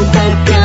Don't